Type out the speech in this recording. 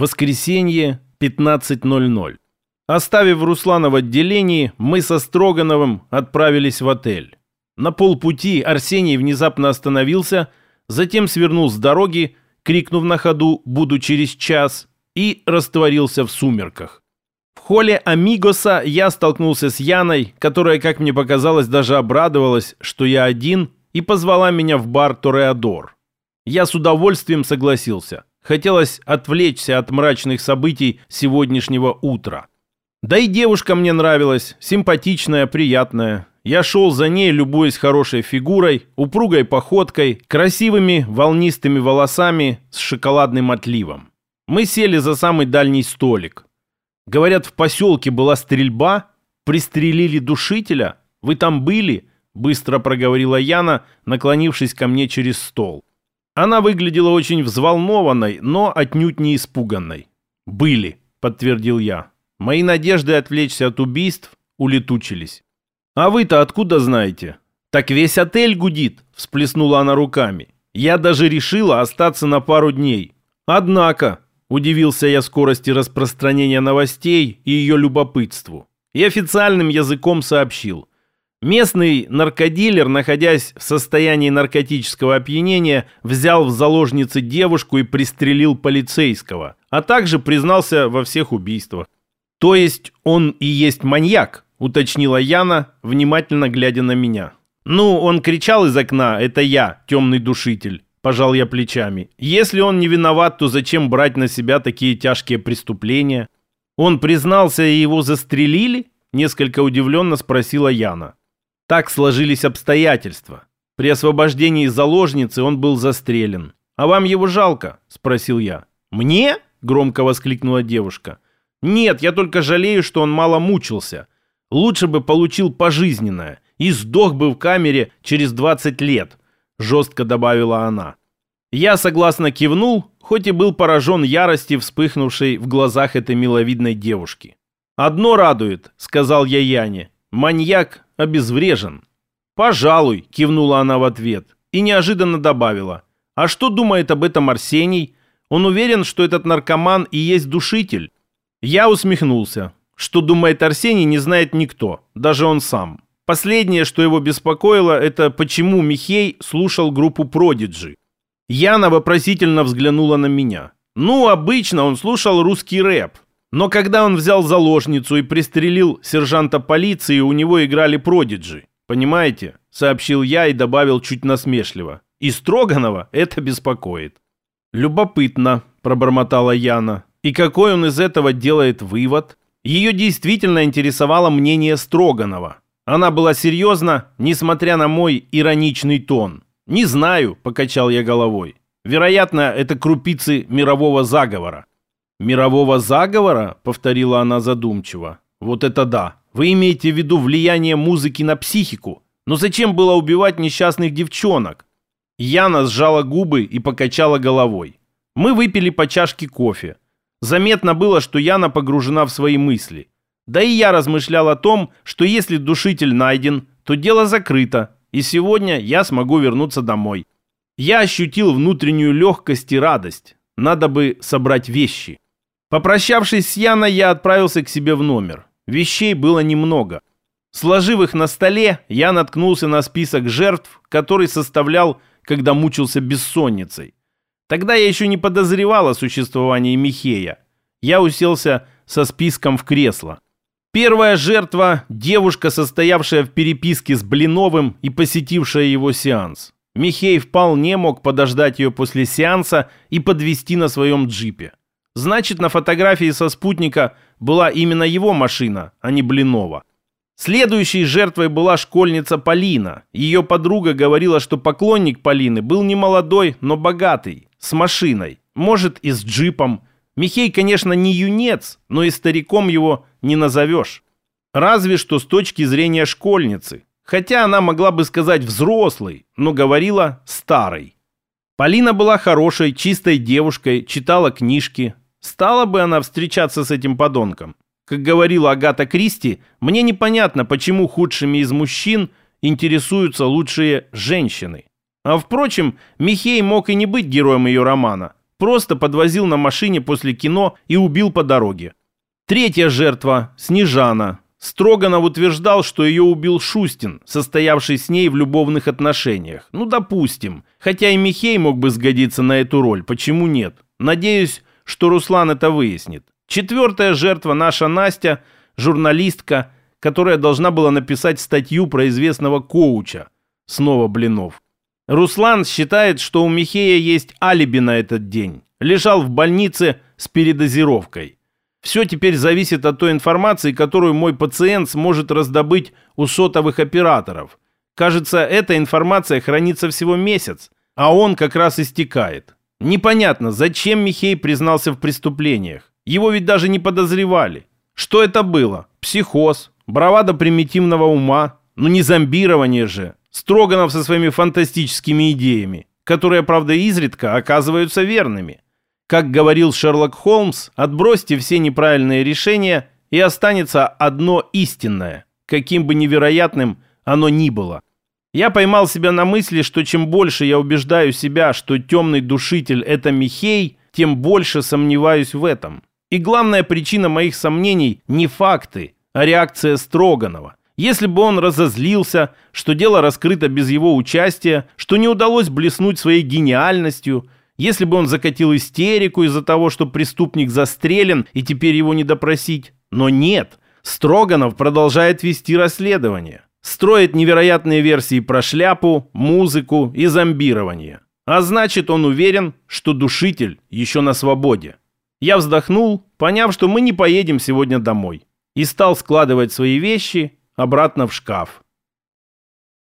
Воскресенье, 15.00. Оставив Руслана в отделении, мы со Строгановым отправились в отель. На полпути Арсений внезапно остановился, затем свернул с дороги, крикнув на ходу «Буду через час», и растворился в сумерках. В холле Амигоса я столкнулся с Яной, которая, как мне показалось, даже обрадовалась, что я один, и позвала меня в бар Тореадор. Я с удовольствием согласился. Хотелось отвлечься от мрачных событий сегодняшнего утра. Да и девушка мне нравилась, симпатичная, приятная. Я шел за ней, любуясь хорошей фигурой, упругой походкой, красивыми волнистыми волосами с шоколадным отливом. Мы сели за самый дальний столик. Говорят, в поселке была стрельба, пристрелили душителя. Вы там были? Быстро проговорила Яна, наклонившись ко мне через стол. Она выглядела очень взволнованной, но отнюдь не испуганной. «Были», — подтвердил я. «Мои надежды отвлечься от убийств улетучились». «А вы-то откуда знаете?» «Так весь отель гудит», — всплеснула она руками. «Я даже решила остаться на пару дней». «Однако», — удивился я скорости распространения новостей и ее любопытству, и официальным языком сообщил. Местный наркодилер, находясь в состоянии наркотического опьянения, взял в заложницы девушку и пристрелил полицейского, а также признался во всех убийствах. То есть он и есть маньяк, уточнила Яна, внимательно глядя на меня. Ну, он кричал из окна, это я, темный душитель. Пожал я плечами. Если он не виноват, то зачем брать на себя такие тяжкие преступления? Он признался и его застрелили? Несколько удивленно спросила Яна. Так сложились обстоятельства. При освобождении заложницы он был застрелен. «А вам его жалко?» – спросил я. «Мне?» – громко воскликнула девушка. «Нет, я только жалею, что он мало мучился. Лучше бы получил пожизненное и сдох бы в камере через 20 лет», – жестко добавила она. Я согласно кивнул, хоть и был поражен ярости, вспыхнувшей в глазах этой миловидной девушки. «Одно радует», – сказал я Яне. «Маньяк обезврежен. «Пожалуй», — кивнула она в ответ и неожиданно добавила. «А что думает об этом Арсений? Он уверен, что этот наркоман и есть душитель?» Я усмехнулся. Что думает Арсений, не знает никто, даже он сам. Последнее, что его беспокоило, это почему Михей слушал группу Продиджи. Яна вопросительно взглянула на меня. Ну, обычно он слушал русский рэп, но когда он взял заложницу и пристрелил сержанта полиции, у него играли продиджи. Понимаете? Сообщил я и добавил чуть насмешливо. И Строганова это беспокоит. Любопытно, пробормотала Яна. И какой он из этого делает вывод? Ее действительно интересовало мнение Строганова. Она была серьезна, несмотря на мой ироничный тон. «Не знаю», — покачал я головой. «Вероятно, это крупицы мирового заговора. «Мирового заговора?» — повторила она задумчиво. «Вот это да! Вы имеете в виду влияние музыки на психику? Но зачем было убивать несчастных девчонок?» Яна сжала губы и покачала головой. Мы выпили по чашке кофе. Заметно было, что Яна погружена в свои мысли. Да и я размышлял о том, что если душитель найден, то дело закрыто, и сегодня я смогу вернуться домой. Я ощутил внутреннюю легкость и радость. Надо бы собрать вещи. Попрощавшись с Яной, я отправился к себе в номер. Вещей было немного. Сложив их на столе, я наткнулся на список жертв, который составлял, когда мучился бессонницей. Тогда я еще не подозревал о существовании Михея. Я уселся со списком в кресло. Первая жертва – девушка, состоявшая в переписке с Блиновым и посетившая его сеанс. Михей вполне мог подождать ее после сеанса и подвести на своем джипе. Значит, на фотографии со спутника была именно его машина, а не Блинова. Следующей жертвой была школьница Полина. Ее подруга говорила, что поклонник Полины был не молодой, но богатый, с машиной, может и с джипом. Михей, конечно, не юнец, но и стариком его не назовешь. Разве что с точки зрения школьницы. Хотя она могла бы сказать взрослый, но говорила старой. Полина была хорошей, чистой девушкой, читала книжки, Стала бы она встречаться с этим подонком? Как говорила Агата Кристи, мне непонятно, почему худшими из мужчин интересуются лучшие женщины. А впрочем, Михей мог и не быть героем ее романа. просто подвозил на машине после кино и убил по дороге. Третья жертва – Снежана. Строганов утверждал, что ее убил Шустин, состоявший с ней в любовных отношениях. Ну, допустим. Хотя и Михей мог бы сгодиться на эту роль, почему нет? Надеюсь, что Руслан это выяснит. Четвертая жертва – наша Настя, журналистка, которая должна была написать статью про известного коуча. Снова Блинов. Руслан считает, что у Михея есть алиби на этот день. Лежал в больнице с передозировкой. Все теперь зависит от той информации, которую мой пациент сможет раздобыть у сотовых операторов. Кажется, эта информация хранится всего месяц, а он как раз истекает. Непонятно, зачем Михей признался в преступлениях. Его ведь даже не подозревали. Что это было? Психоз? Бравада примитивного ума? Ну не зомбирование же. Строганов со своими фантастическими идеями, которые, правда, изредка оказываются верными. Как говорил Шерлок Холмс, отбросьте все неправильные решения, и останется одно истинное, каким бы невероятным оно ни было. Я поймал себя на мысли, что чем больше я убеждаю себя, что темный душитель – это Михей, тем больше сомневаюсь в этом. И главная причина моих сомнений не факты, а реакция Строганова. Если бы он разозлился, что дело раскрыто без его участия, что не удалось блеснуть своей гениальностью, если бы он закатил истерику из-за того, что преступник застрелен и теперь его не допросить. Но нет, Строганов продолжает вести расследование. Строит невероятные версии про шляпу, музыку и зомбирование. А значит, он уверен, что душитель еще на свободе. Я вздохнул, поняв, что мы не поедем сегодня домой. И стал складывать свои вещи обратно в шкаф.